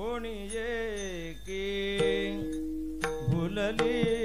कोणी की भुलली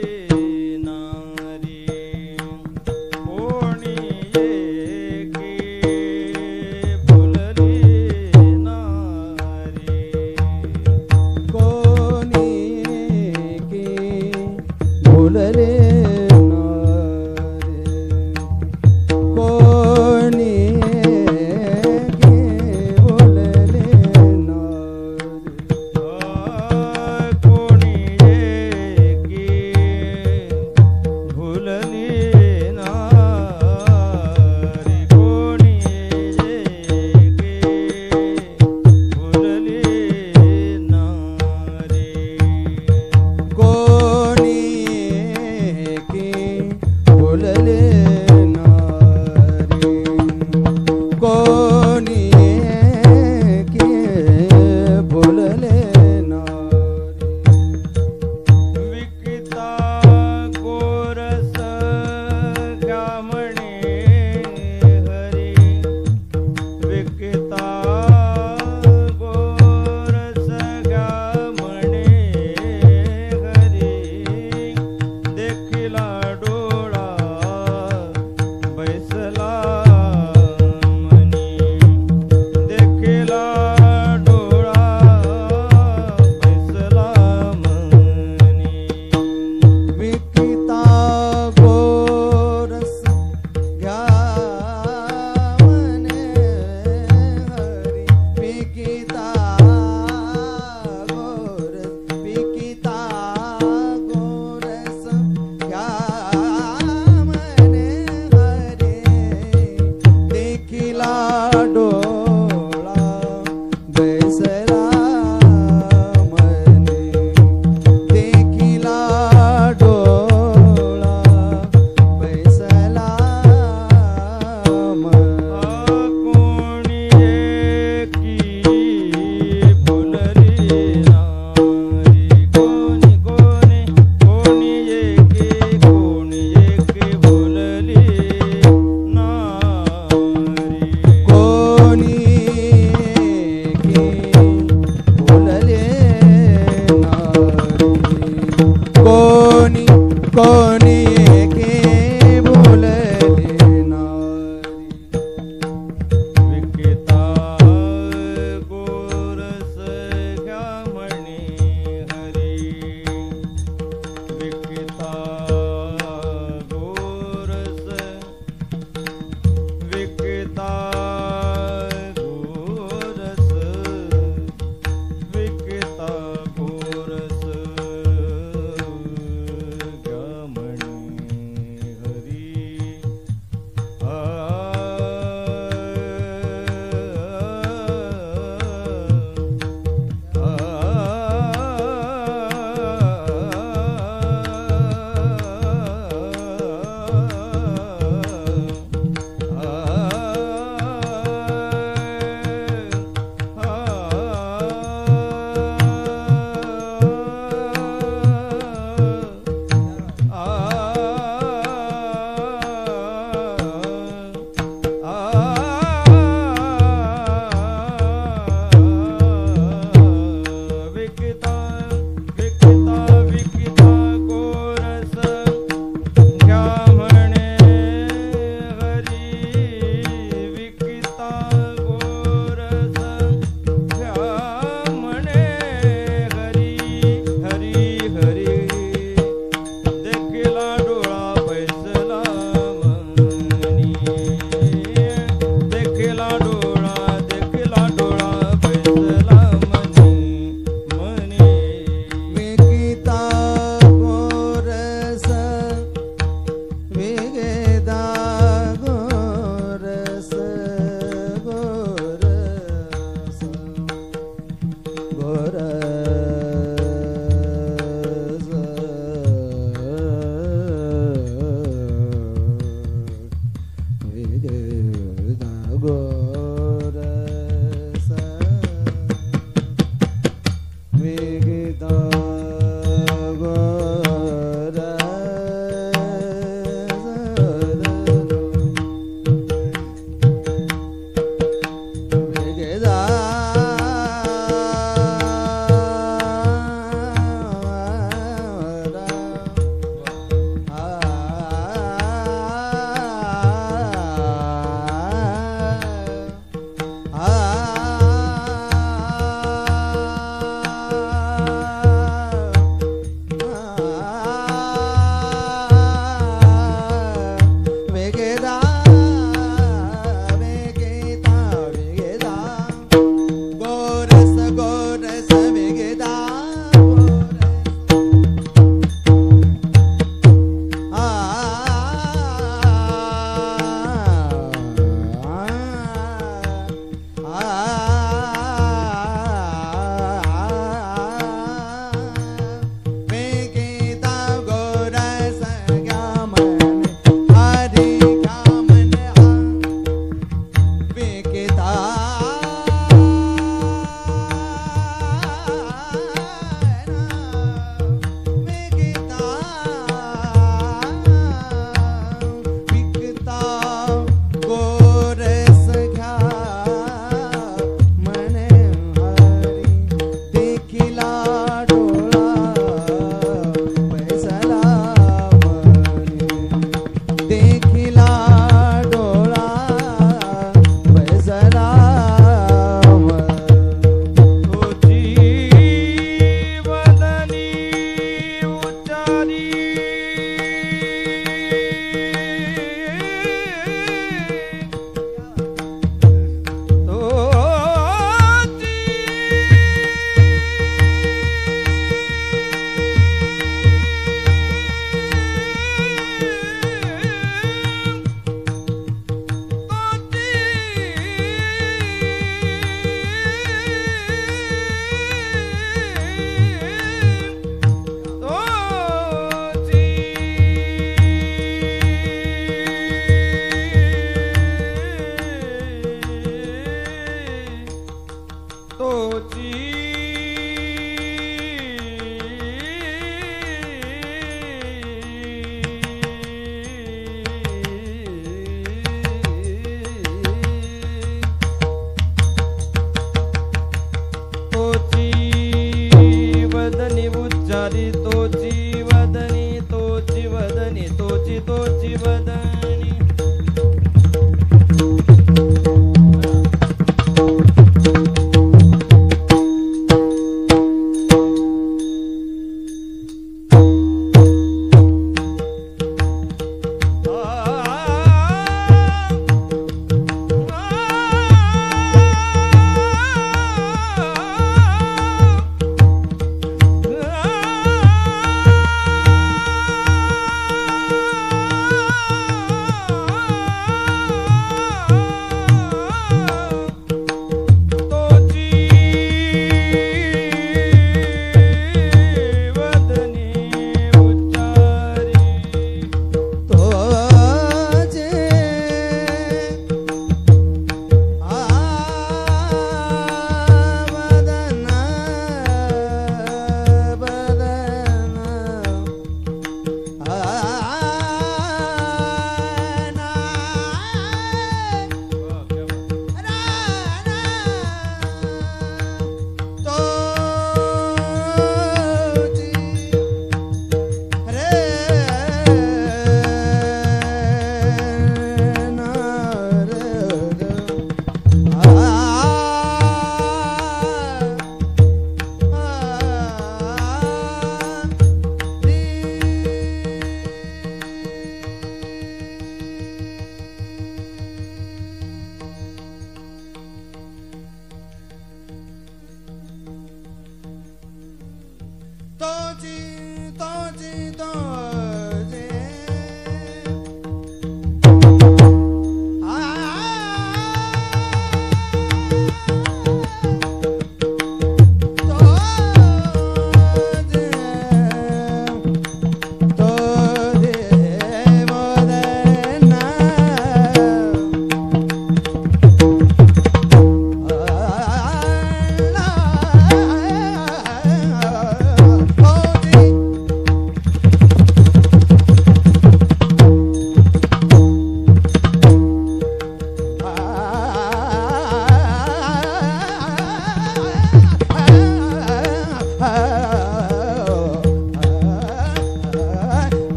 Shiva